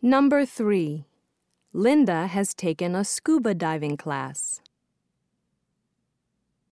Number 3. Linda has taken a scuba diving class.